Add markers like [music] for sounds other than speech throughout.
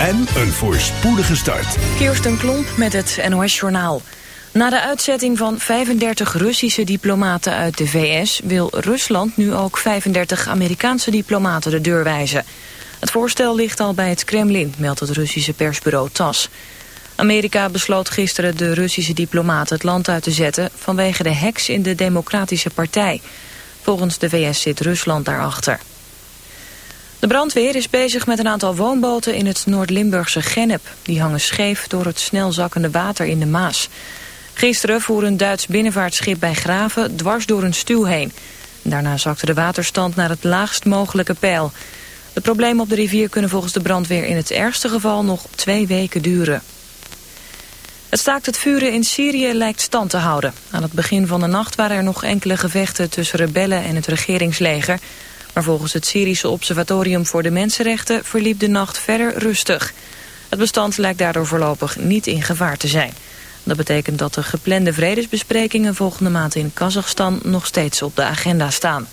en een voorspoedige start. Kirsten Klomp met het NOS-journaal. Na de uitzetting van 35 Russische diplomaten uit de VS... wil Rusland nu ook 35 Amerikaanse diplomaten de deur wijzen. Het voorstel ligt al bij het Kremlin, meldt het Russische persbureau TAS. Amerika besloot gisteren de Russische diplomaten het land uit te zetten... vanwege de heks in de Democratische Partij. Volgens de VS zit Rusland daarachter. De brandweer is bezig met een aantal woonboten in het Noord-Limburgse Gennep. Die hangen scheef door het snel zakkende water in de Maas. Gisteren voer een Duits binnenvaartschip bij Graven dwars door een stuw heen. Daarna zakte de waterstand naar het laagst mogelijke peil. De problemen op de rivier kunnen volgens de brandweer in het ergste geval nog twee weken duren. Het staakt het vuren in Syrië lijkt stand te houden. Aan het begin van de nacht waren er nog enkele gevechten tussen rebellen en het regeringsleger. Maar volgens het Syrische Observatorium voor de Mensenrechten verliep de nacht verder rustig. Het bestand lijkt daardoor voorlopig niet in gevaar te zijn. Dat betekent dat de geplande vredesbesprekingen volgende maand in Kazachstan nog steeds op de agenda staan.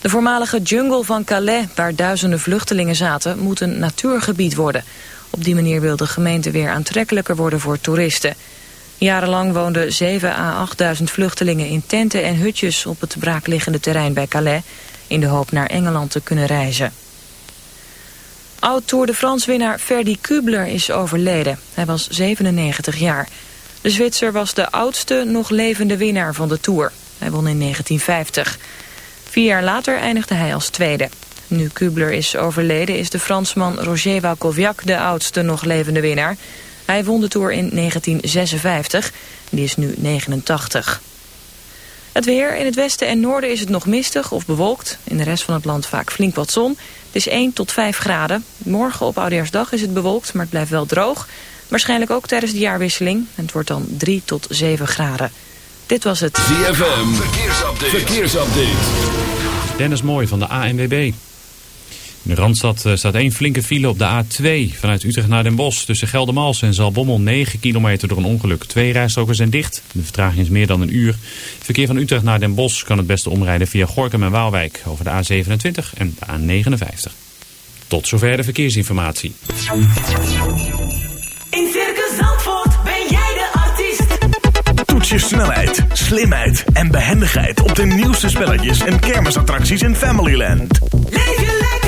De voormalige jungle van Calais, waar duizenden vluchtelingen zaten, moet een natuurgebied worden. Op die manier wil de gemeente weer aantrekkelijker worden voor toeristen. Jarenlang woonden 7 à 8.000 vluchtelingen in tenten en hutjes op het braakliggende terrein bij Calais, in de hoop naar Engeland te kunnen reizen. Oud-Tour de France-winnaar Ferdy Kubler is overleden. Hij was 97 jaar. De Zwitser was de oudste nog levende winnaar van de Tour. Hij won in 1950. Vier jaar later eindigde hij als tweede. Nu Kubler is overleden is de Fransman Roger Walkowiak de oudste nog levende winnaar. Hij won de Tour in 1956. Die is nu 89. Het weer. In het westen en noorden is het nog mistig of bewolkt. In de rest van het land vaak flink wat zon. Het is 1 tot 5 graden. Morgen op Oudejaarsdag is het bewolkt, maar het blijft wel droog. Waarschijnlijk ook tijdens de jaarwisseling. En het wordt dan 3 tot 7 graden. Dit was het ZFM. Verkeersupdate. Verkeersupdate. Dennis Mooi van de ANWB. In de Randstad eh, staat één flinke file op de A2 vanuit Utrecht naar Den Bosch. Tussen Geldermals en Zalbommel 9 kilometer door een ongeluk. Twee rijstroken zijn dicht. De vertraging is meer dan een uur. verkeer van Utrecht naar Den Bosch kan het beste omrijden via Gorkum en Waalwijk. Over de A27 en de A59. Tot zover de verkeersinformatie. In Circus Zandvoort ben jij de artiest. Toets je snelheid, slimheid en behendigheid op de nieuwste spelletjes en kermisattracties in Familyland. Leef je lekker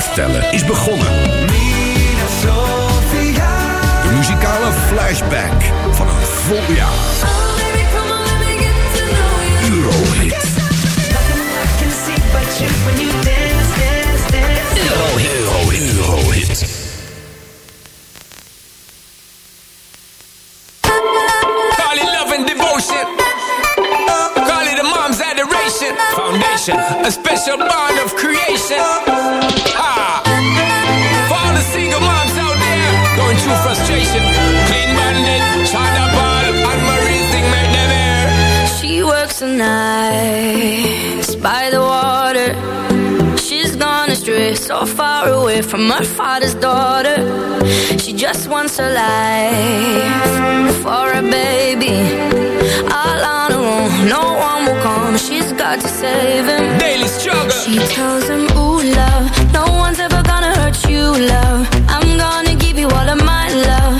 Aftellen is begonnen. De muzikale flashback van een vol jaar. Eurohit. Euro, Eurohit. Call it love and devotion. Call it a mom's adoration. Foundation, a special bond of creation. So far away from her father's daughter. She just wants a life for a baby. All on her own, no one will come. She's got to save him. Daily struggle. She tells him, Ooh, love, no one's ever gonna hurt you, love. I'm gonna give you all of my love.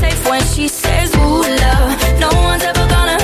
safe when she says Ooh, love No one's ever gonna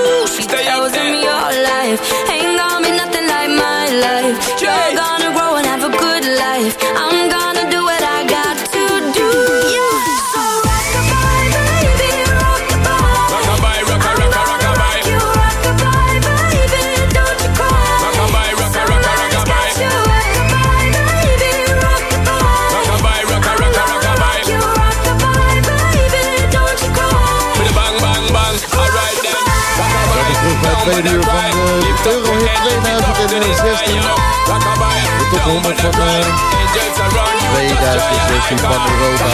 tweede uur van de Eurohit 2016. De top 100 van eh, 2016 van Europa.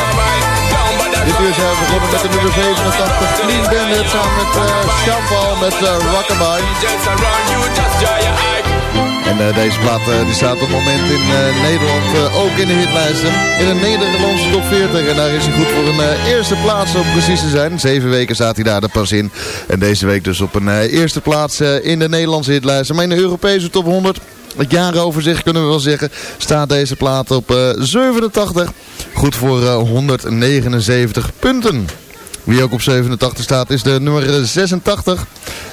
Dit uur zijn we begonnen met de nummer 87, Clean Bandit, samen met uh, met uh, Rockabye. En eh, deze plaat eh, die staat op het moment in eh, Nederland ook in de hitlijsten. In de Nederlandse top 40. En daar is hij goed voor een eerste plaats om precies te zijn. Zeven weken staat hij daar er pas in. En deze week dus op een eerste plaats in de Nederlandse hitlijsten. Maar in de Europese top 100... Het jaaroverzicht kunnen we wel zeggen. Staat deze plaat op eh, 87. Goed voor eh, 179 punten. Wie ook op 87 staat is de nummer 86.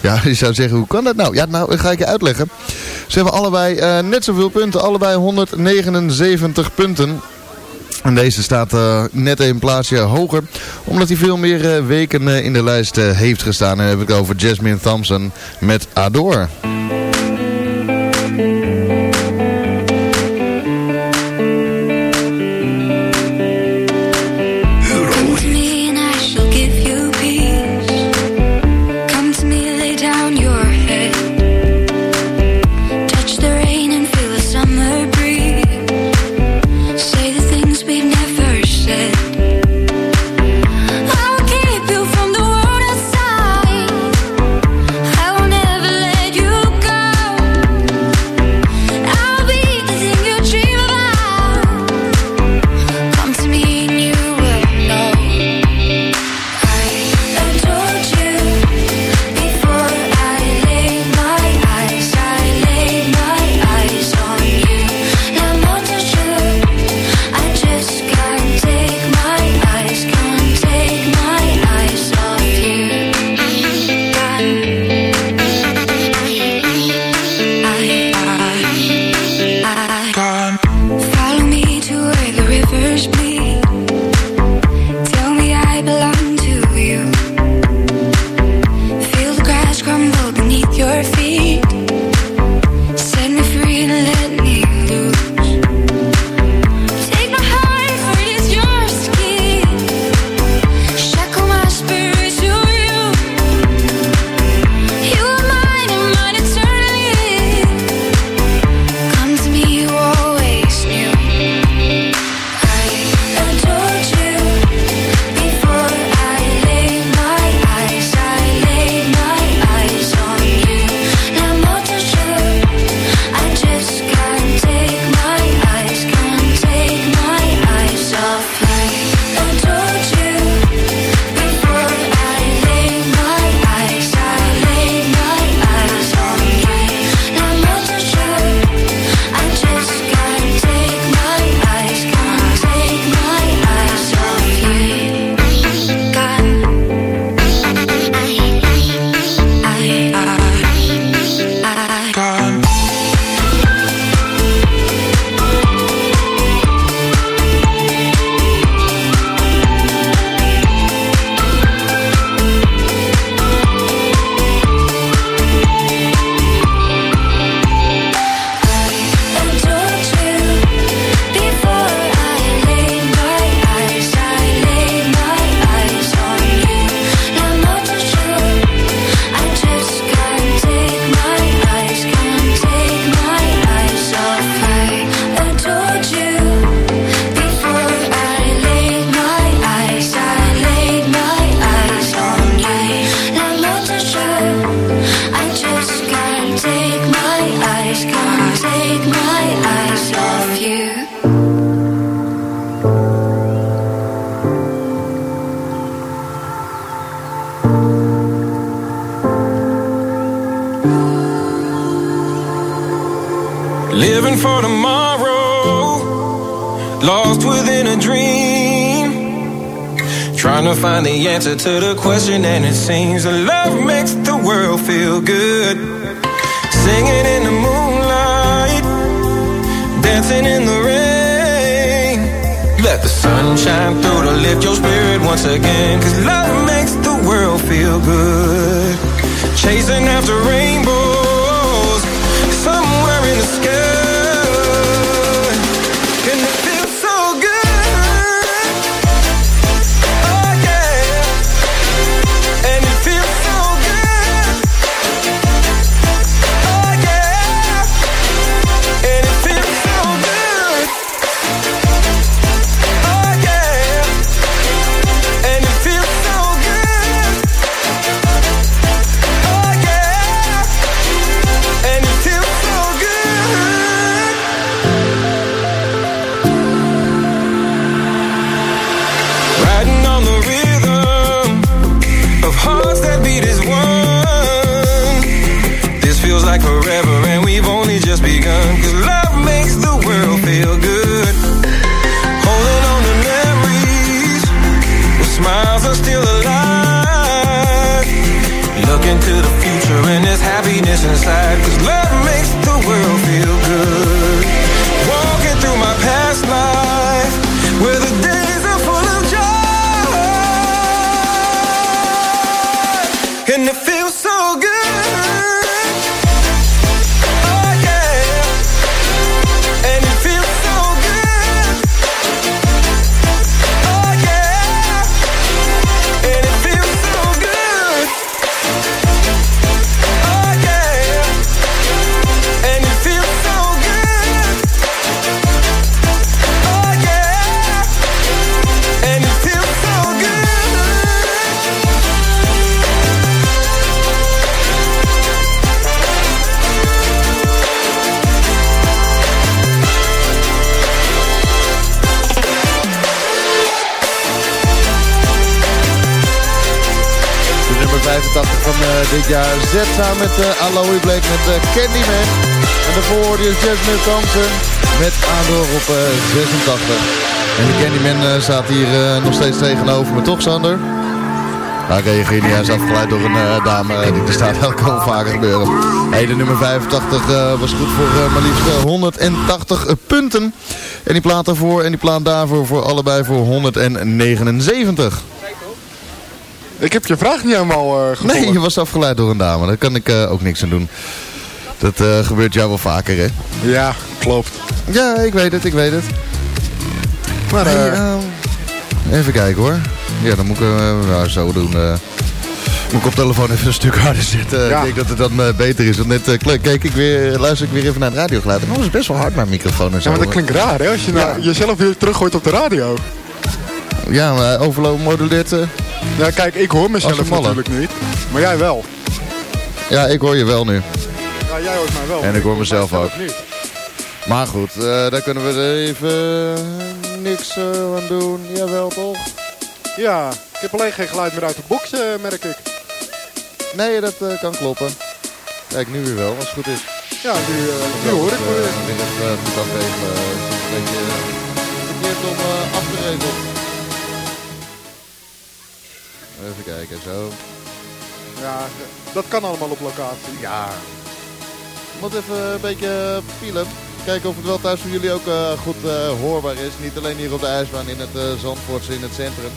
Ja, [laughs] je zou zeggen, hoe kan dat nou? Ja, nou, ga ik je uitleggen. Ze hebben allebei eh, net zoveel punten. Allebei 179 punten. En deze staat eh, net een plaatsje hoger. Omdat hij veel meer eh, weken eh, in de lijst eh, heeft gestaan. En heb ik het over Jasmine Thompson met Adore. To the question, and it seems that nummer 85 van eh, dit jaar. Zet samen met uh, Aloe Black met uh, Candyman. En daarvoor hoorde je Jasmine Thompson met Ador op eh, 86. En de Candyman eh, staat hier eh, nog steeds tegenover me, toch Sander? Nou, reageer niet, hij is afgeleid door een eh, dame eh, die er staat elke wel vaker gebeuren. Hey, de nummer 85 eh, was goed voor eh, maar liefst eh, 180 punten. En die plaat daarvoor en die plaat daarvoor voor allebei voor 179. Ik heb je vraag niet helemaal gevolgd. Nee, je was afgeleid door een dame. Daar kan ik eh, ook niks aan doen. Dat eh, gebeurt jou wel vaker, hè? Ja, klopt. Ja, ik weet het, ik weet het. Maar Hey, eh, ehm, even kijken hoor. Ja, dan moet ik uh, nou, zo doen. moet ik op telefoon even een stuk harder zitten. Ja. Ik denk dat het dan beter is. Want net keek ik weer, luister ik weer even naar het radiogeluid. En dat was best wel hard, mijn microfoon en zo. ja, maar dat klinkt raar hè, als je nou jezelf weer teruggooit op de radio. Ja, maar overloop moduleert. Ja, kijk, ik hoor mezelf natuurlijk niet. Maar jij wel. ja, ik hoor je wel nu. Ja, jij hoort mij wel. En ik hoor mezelf ook. niet. Maar goed, eh, daar kunnen we even niks eh, aan doen. Jawel, toch? Ja, ik heb alleen geen geluid meer uit de box, eh, merk ik. Nee, dat kan kloppen. Kijk, nu weer wel, als het goed is. Ja, nu, nu hoor ik me weer. even uh, goed afregelen. eh, een beetje verkeerd om afgeregeld. Even kijken, zo. Ja, dat kan allemaal op locatie. Ja. Moet even een beetje pielen. Kijken of het wel thuis voor jullie ook eh, goed eh, hoorbaar is. Niet alleen hier op de ijsbaan in het eh Zandvoortse, in het centrum.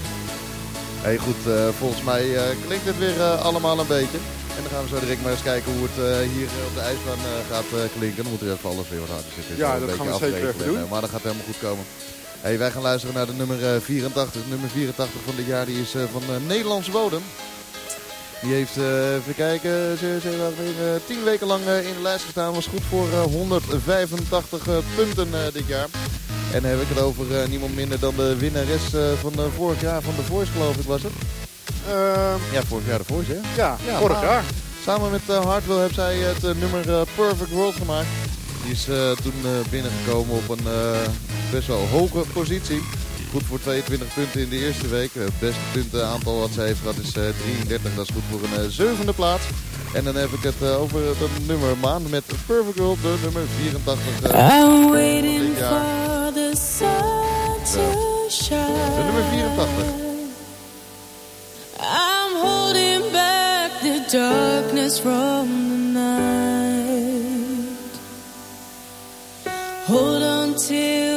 Hey, goed, eh, volgens mij eh, klinkt het weer eh, allemaal een beetje. En dan gaan we zo direct maar eens kijken hoe het eh, hier op de ijsbaan eh, gaat eh, klinken. Dan moet er even alles weer wat harder zitten. Ja, dat gaan beetje we zeker even doen. Eh, maar dat gaat helemaal goed komen. Hey, wij gaan luisteren naar de nummer eh, 84. Nummer 84 van dit jaar die is eh, van eh, Nederlandse bodem. Die heeft, eh, even kijken, ze, ze waren weer eh, tien weken lang eh, in de lijst gestaan. Was goed voor eh, 185 eh, punten eh, dit jaar. En dan heb ik het over eh, niemand minder dan de winnares eh, van eh, vorig jaar van The Voice geloof ik was het. Ehm, Ja, vorig jaar The Voice hè? ja, Ja, vorig jaar. Samen met Hardwell heeft zij het eh, nummer eh, Perfect World gemaakt. Die is eh, toen eh, binnengekomen op een eh, best wel hoge positie. Goed voor 22 punten in de eerste week. Het beste puntenaantal wat ze heeft, dat is eh, 33. Dat is goed voor een eh, zevende plaats. En dan heb ik het eh, over de nummer maand met Perfect World, de nummer 84 van dit jaar. De nummer 84. I'm holding back the darkness from the night. Hold on till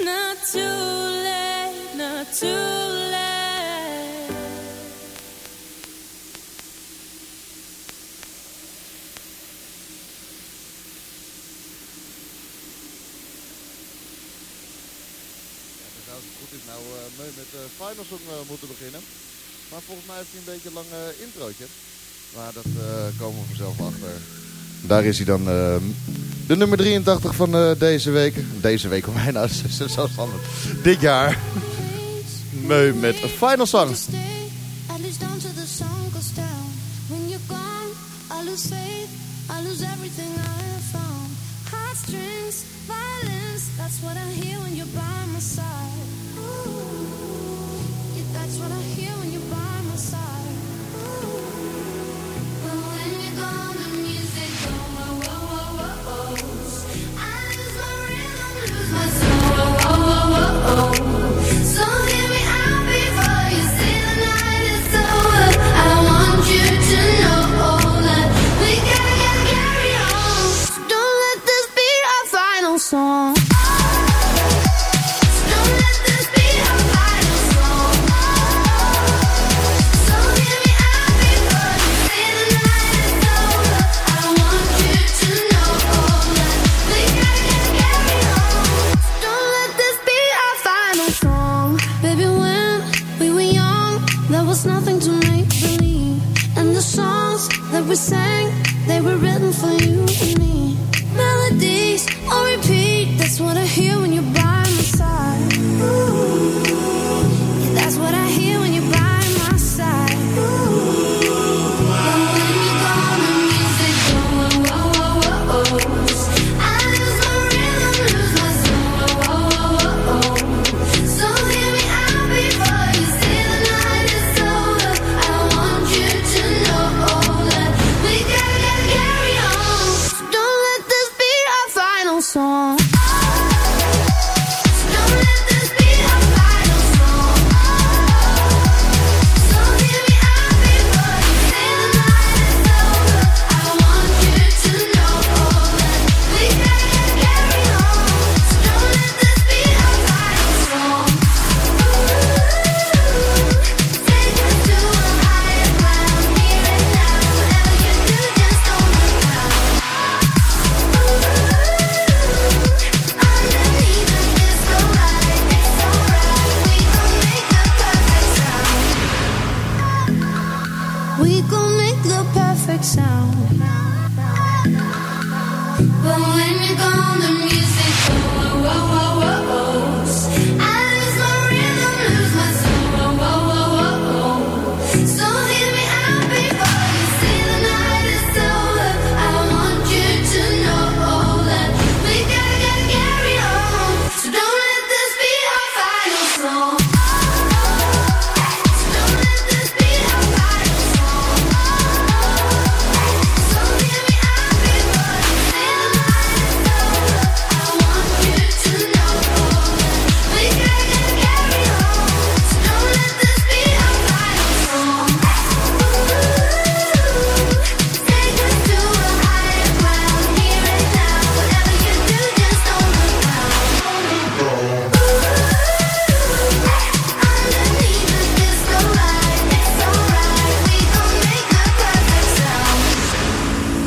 It's not too late, not too late. Zou goed dit nu mee eh, met eh, de final song eh, moeten beginnen. Maar volgens mij heeft hij een beetje een lange introotje, Maar dat komen we vanzelf achter. Daar is hij dan. Ehm, de nummer 83 van eh, deze week. Deze week, [laughs] bijna. Dit jaar. Meu met Final Song.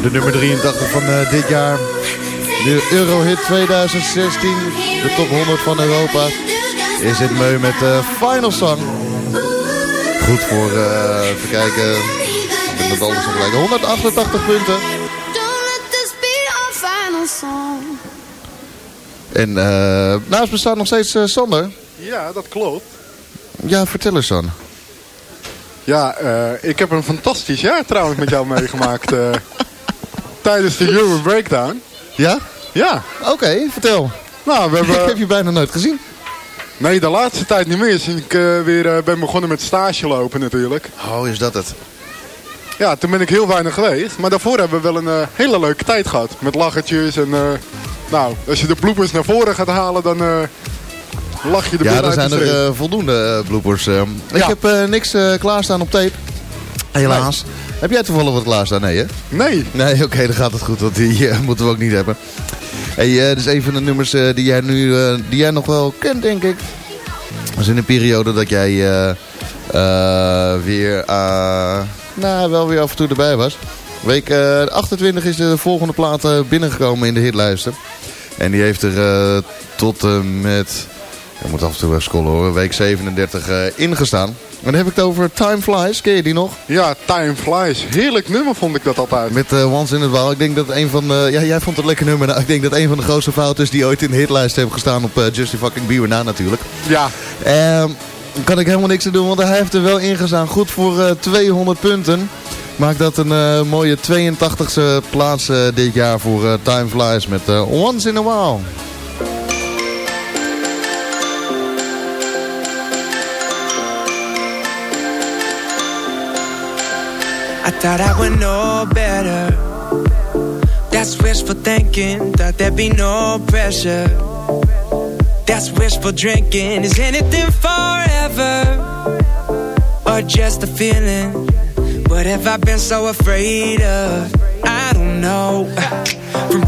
83 van eh, dit jaar. De Eurohit 2016. De top 100 van Europa. Is het meu met de Final Song. Goed voor, eh even kijken. Ik ben met alles gelijk. 188 punten. En eh naast me staat nog steeds eh, Sander. Ja, dat klopt. Ja, vertel eens dan. Ja, eh, ik heb een fantastisch jaar trouwens met jou meegemaakt. eh, tijdens de Euro Breakdown. Ja? Ja. Oké, vertel. Nou, we [laughs] Ik hebben... heb je bijna nooit gezien. Nee, de laatste tijd niet meer. Sinds ik eh, weer eh, ben begonnen met stage lopen natuurlijk. Oh, is dat het? Ja, toen ben ik heel weinig geweest. Maar daarvoor hebben we wel een eh, hele leuke tijd gehad. Met lachertjes en... nou, als je de bloepers naar voren gaat halen, dan lach je de Ja, er zijn er voldoende bloopers. eh. Ik Ja. heb niks klaarstaan op tape. Helaas. Heb jij toevallig wat klaarstaan? Nee, hè? Nee. Nee, oké, dan gaat het goed, want die eh, [laughs] moeten we ook niet hebben. Hey, eh, dus een van de nummers eh, die jij nu die jij nog wel kent, denk ik. Dat is in een periode dat jij weer, nou, wel weer af en toe erbij was. Week eh, 28 is de volgende plaat binnengekomen in de hitlijsten. En die heeft er tot en met, ik moet af en toe even scrollen hoor, week 37 eh, ingestaan. En dan heb ik het over Time Flies, ken je die nog? Ja, Time Flies. Heerlijk nummer vond ik dat altijd. Met eh, Once in a While. Ik denk dat een van de... Ja, jij vond het een lekker nummer. Nou, ik denk dat een van de grootste fouten is die ooit in de hitlijst hebben gestaan op uh, Justin fucking Bieber na natuurlijk. Ja. Ehm kan ik helemaal niks aan doen, want hij heeft er wel ingestaan. Goed voor eh 200 punten. Maakt dat een eh, mooie 82e plaats eh, dit jaar voor eh, Time Flies met eh, Once in a While. I thought I would know better. That's wishful thinking, thought there'd be no pressure. That's wishful drinking. Is anything forever? Or just a feeling? What have I been so afraid of? I don't know.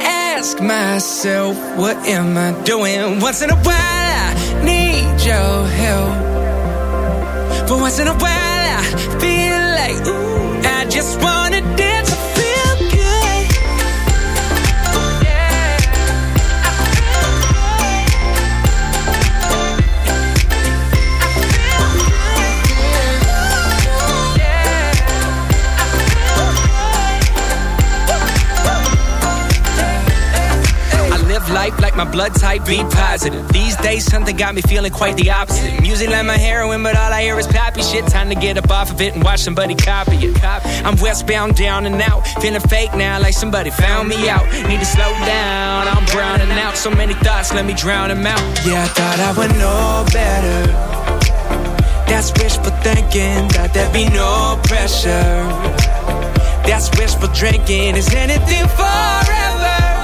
Ask myself, what am I doing? Once in a while, I need your help. But once in a while, I feel like, ooh, I just wanna dance life like my blood type be positive. These days, something got me feeling quite the opposite. Music like my heroin, but all I hear is poppy shit. Time to get up off of it and watch somebody copy it. I'm westbound, down and out. Feeling fake now, like somebody found me out. Need to slow down, I'm browning out. So many thoughts, let me drown them out. Yeah, I thought I would know better. That's wishful thinking, that there'd be no pressure. That's wishful drinking, is anything forever?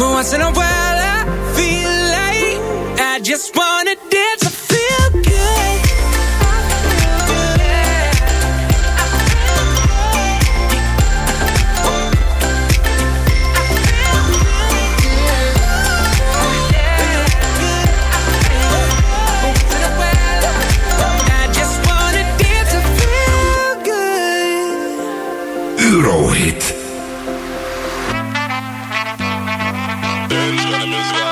Once in a while I feel like I just wanna dance. I feel good. Eurohit.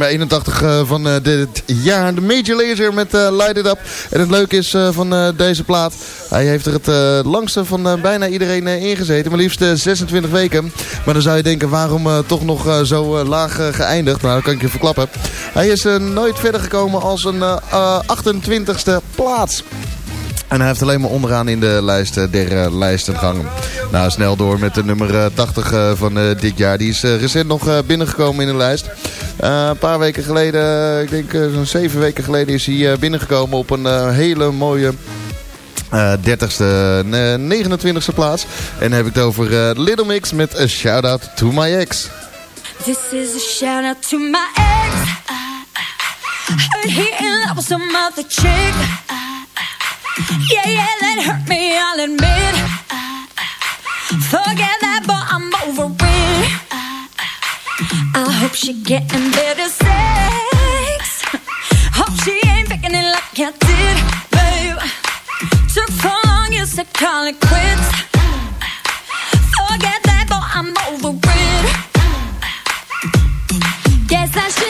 nummer 81 eh, van eh, dit jaar. De Major Laser met eh, Light It Up. En het leuke is van deze plaat. Hij heeft er het langste van bijna iedereen ingezeten. Maar liefst 26 weken. Maar dan zou je denken waarom toch nog zo laag geëindigd. Nou dat kan ik je verklappen. Hij is nooit verder gekomen als een 28 e plaats. En hij heeft alleen maar onderaan in de lijst eh, der eh, lijsten gehangen. Nou, snel door met de nummer eh, 80 van dit jaar. Die is recent nog binnengekomen in de lijst. Een paar weken geleden, ik denk zo'n zeven weken geleden... is hij binnengekomen op een hele mooie... Uh, 30ste, 29ste plaats. En dan heb ik het over Little Mix met A Shout Out To My Ex. This is a shout out to my ex. He in love with some other chick. Yeah, yeah, that hurt me, I'll admit. Forget that, but I'm over it. I hope she getting better sex. Hope she ain't picking it like I did, babe. Took so long, you said call it quits. Forget that, but I'm over it. Guess I should.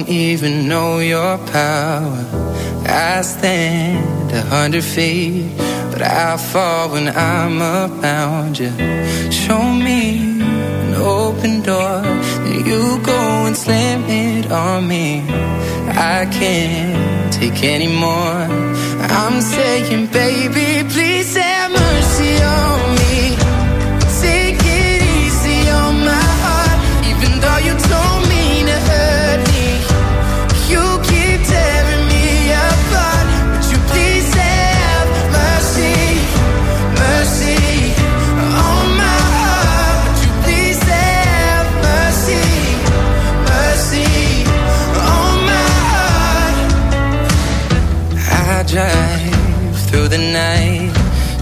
don't even know your power. I stand a hundred feet, but I fall when I'm around you. Show me an open door, then you go and slam it on me. I can't take anymore. I'm saying, baby, please have mercy on me.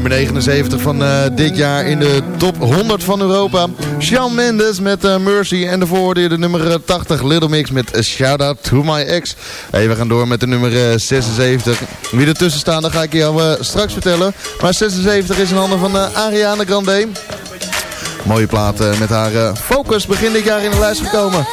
Nummer 79 van eh, dit jaar in de top 100 van Europa. Shawn Mendes met eh, Mercy. En je de nummer eh, 80 Little Mix met eh, Shout Out To My Ex. Hey, we gaan door met de nummer eh, 76. Wie ertussen staan, dat ga ik eh, straks vertellen. Maar 76 is in handen van eh, Ariana Grande. Mooie plaat eh, met haar eh, Focus begin dit jaar in de lijst gekomen.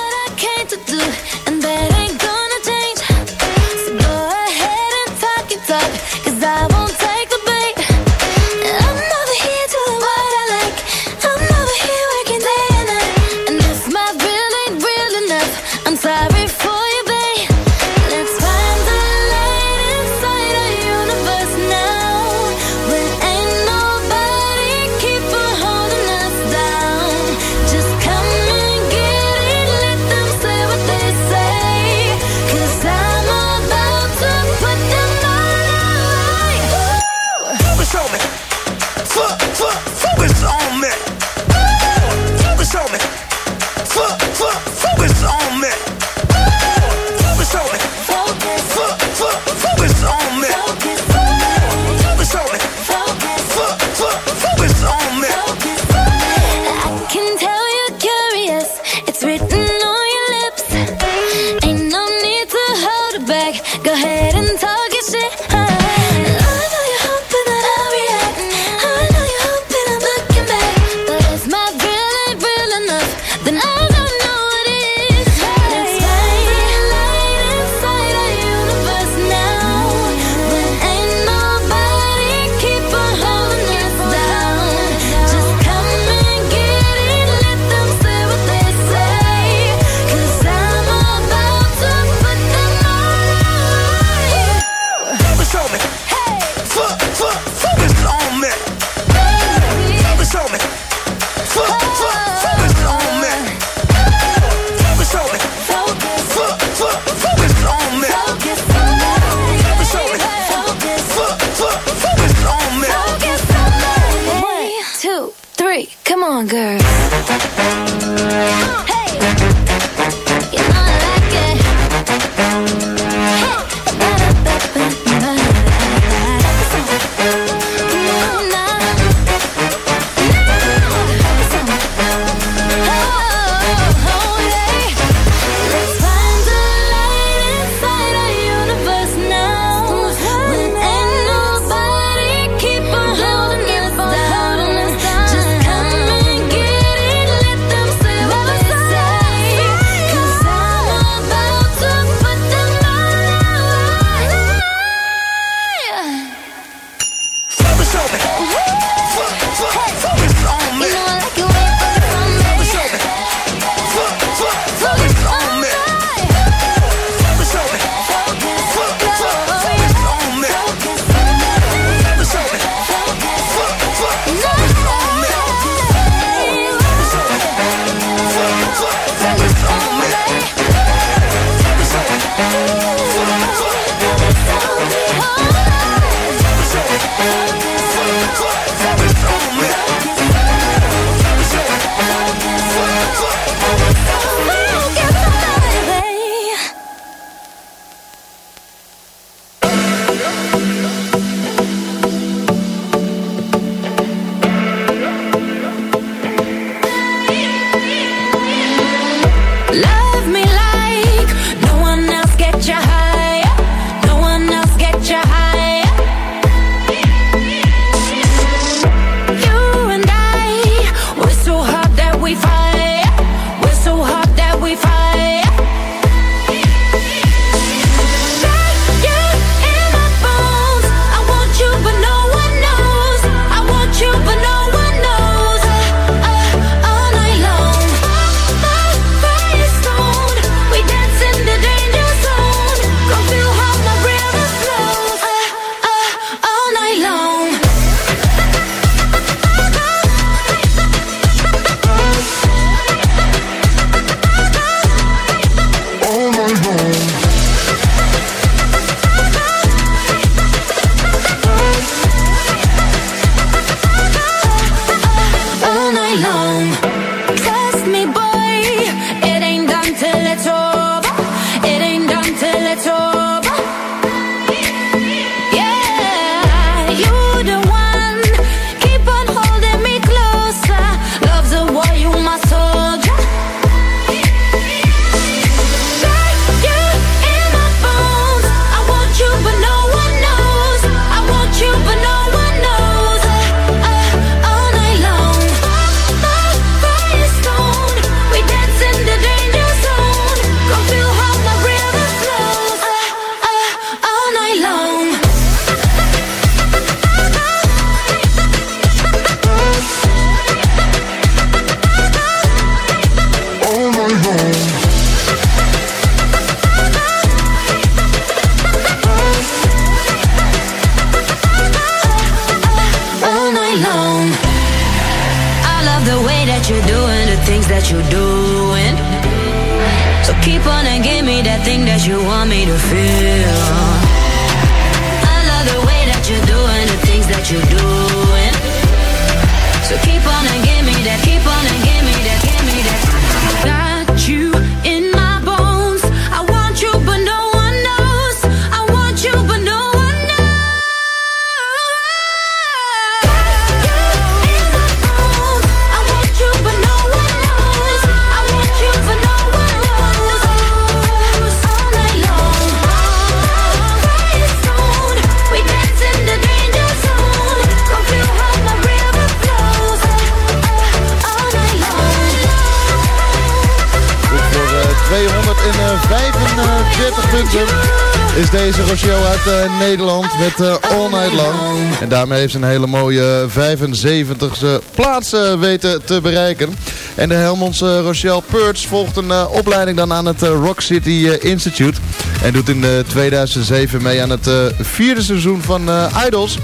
Eh, Nederland met uh, All Night Long. En daarmee heeft ze een hele mooie 75e plaats eh, weten te bereiken. En de Helmondse Rochelle Peurts volgt een opleiding dan aan het Rock City Institute. En doet in 2007 mee aan het vierde seizoen van Idols.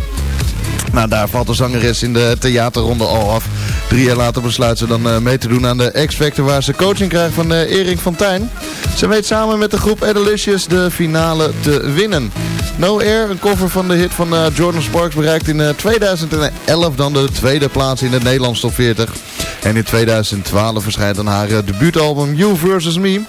Nou, daar valt de zangeres in de theaterronde al af. Drie jaar later besluit ze dan eh, mee te doen aan de X-Factor... waar ze coaching krijgt van eh, Erik van Tijn. Ze weet samen met de groep Adelicious de finale te winnen. No Air, een cover van de hit van eh, Jordan Sparks... bereikt in 2011 dan de tweede plaats in de Nederlandse top 40. En in 2012 verschijnt dan haar debuutalbum You Versus Me...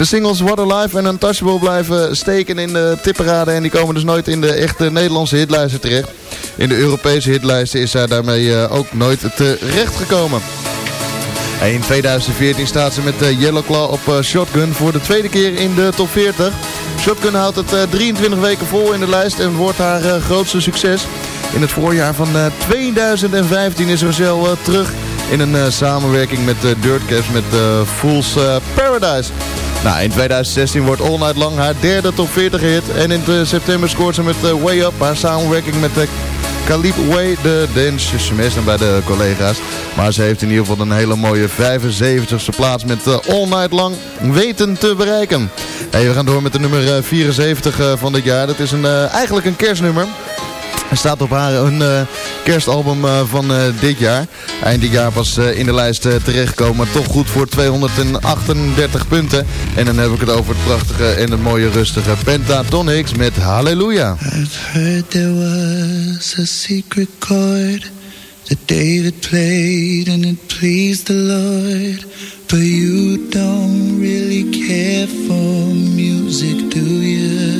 De singles What a Life en Untouchable blijven steken in de tipperade en die komen dus nooit in de echte Nederlandse hitlijsten terecht. In de Europese hitlijsten is zij daarmee eh, ook nooit terecht gekomen. En in 2014 staat ze met eh, Yellow Claw op eh, Shotgun voor de tweede keer in de top 40. Shotgun houdt het eh, 23 weken vol in de lijst en wordt haar grootste succes. In het voorjaar van eh, 2015 is Rachel eh, terug in een eh, samenwerking met uh, Dirtcaps met eh, Fool's eh, Paradise. Nou, in 2016 wordt All Night Long haar derde top 40 hit. En in eh, september scoort ze met eh, Way Up haar samenwerking met Calip Way, de dance semester bij de collega's. Maar ze heeft in ieder geval een hele mooie 75ste plaats met eh, All Night Long weten te bereiken. Hey, we gaan door met de nummer eh, 74 eh, van dit jaar. Dat is een, eh, eigenlijk een kerstnummer. Er staat op haar een eh, kerstalbum eh, van eh, dit jaar. Eind dit jaar pas in de lijst terechtgekomen. Toch goed voor 238 punten. En dan heb ik het over het prachtige en het mooie rustige Pentatonix met Halleluja. heard there was a secret chord that David played and it pleased the Lord. But you don't really care for music, do you?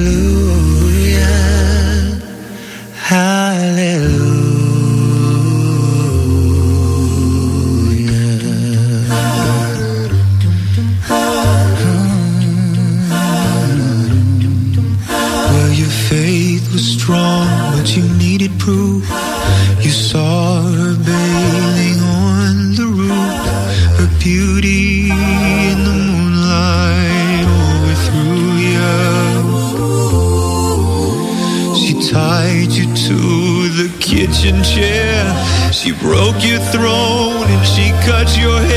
Kitchen chair. She broke your throne and she cut your hair.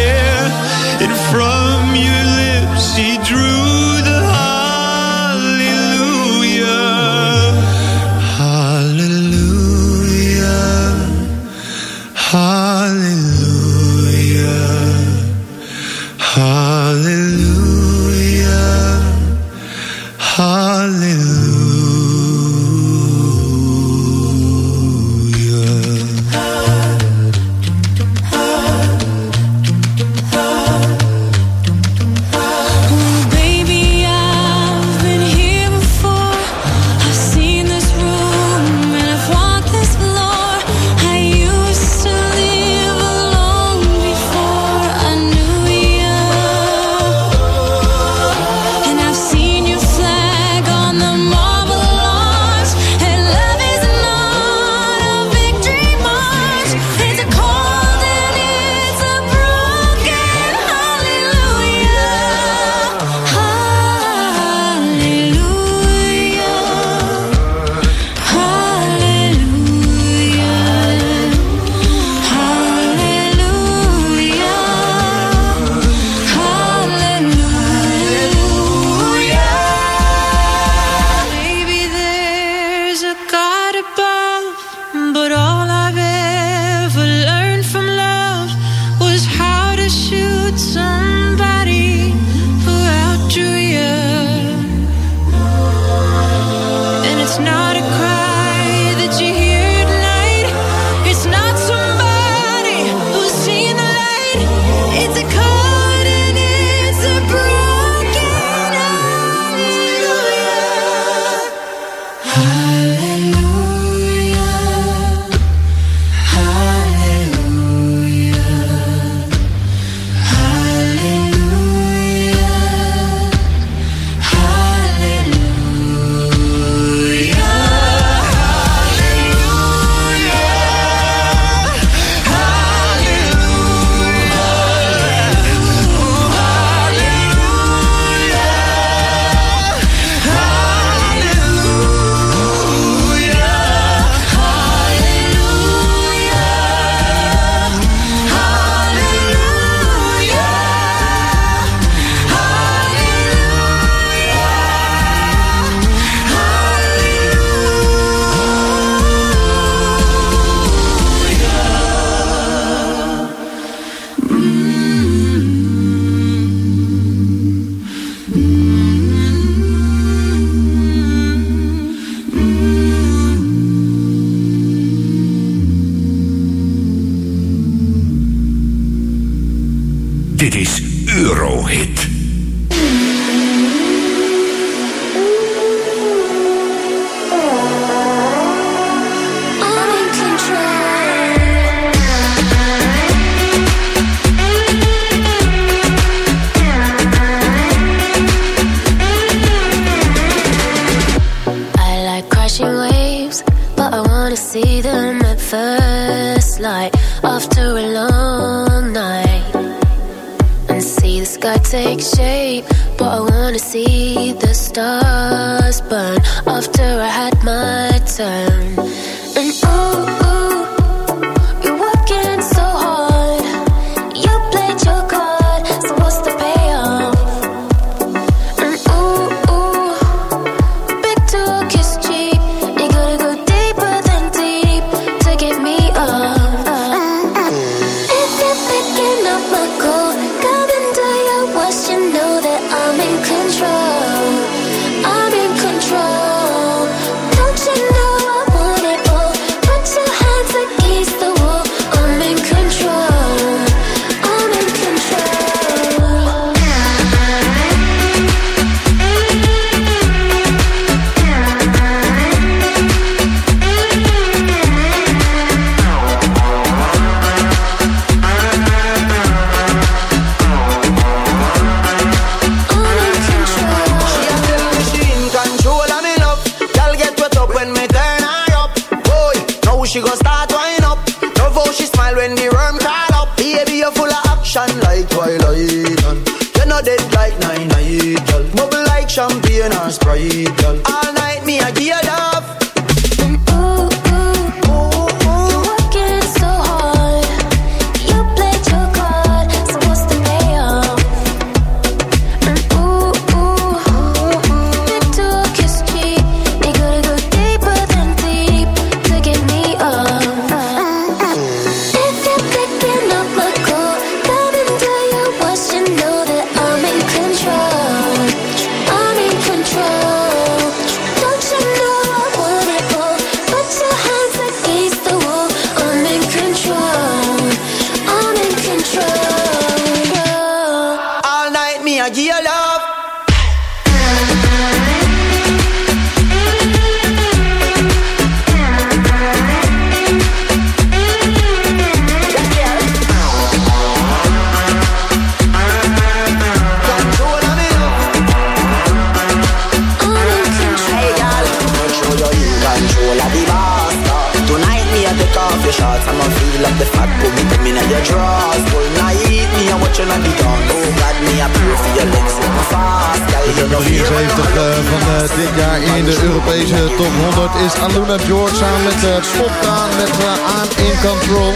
The fat boom coming in your drawers. Full night me I watching on the dawn. Oh God, me I pray for your legs so fast. Fear when 73 eh, van eh, dit jaar in de Europese top 100 is Aluna George samen met uh, Top Daan met eh, aan in control.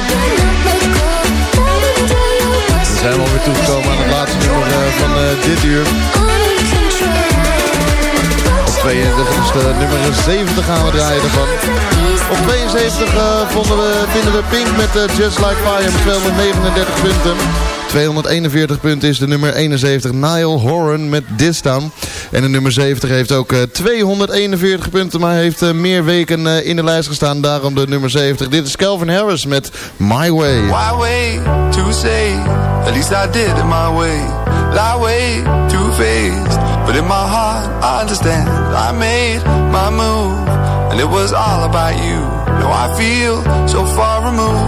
We zijn alweer toegekomen aan het laatste nummer eh, van eh, dit uur. Op 32 is de nummer 70 gaan we draaien ervan. Op 72 eh, vonden we, vinden we Pink met eh, Just Like Fire met 239 punten. 241 punten is de nummer 71 Niall Horan met This Town. En de nummer 70 heeft ook eh, 241 punten, maar heeft eh, meer weken eh, in de lijst gestaan. Daarom de nummer 70. Dit is Calvin Harris met My Way. Why wait to say? At least I did it my way. Lie way too faced, but in my heart I understand. I made my move, and it was all about you. Now I feel so far removed.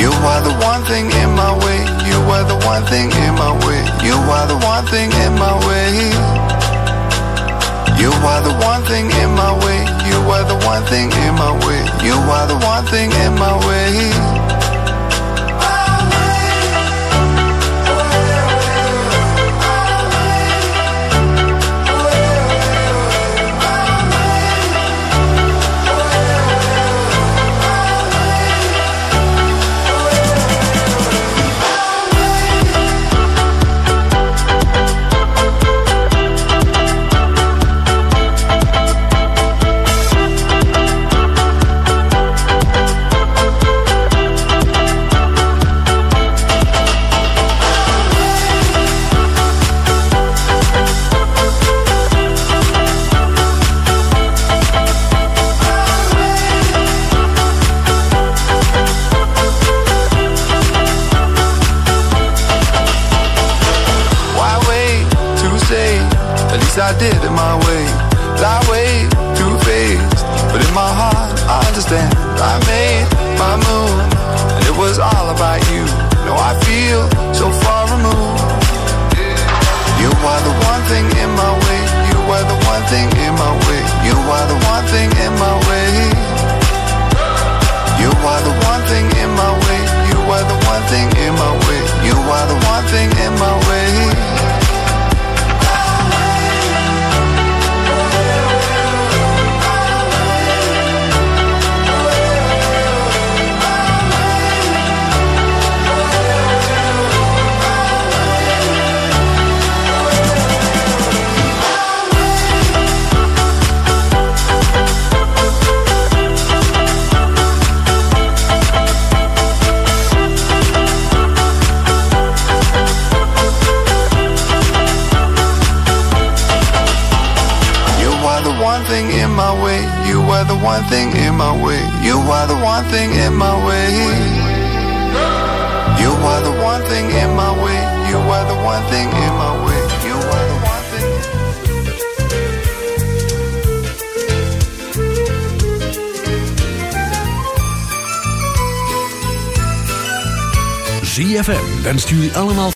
You are the one thing in my way. You are the one thing in my way. You are the one thing in my way. You are the one thing in my way. You are the one thing in my way. You are the one thing in my way.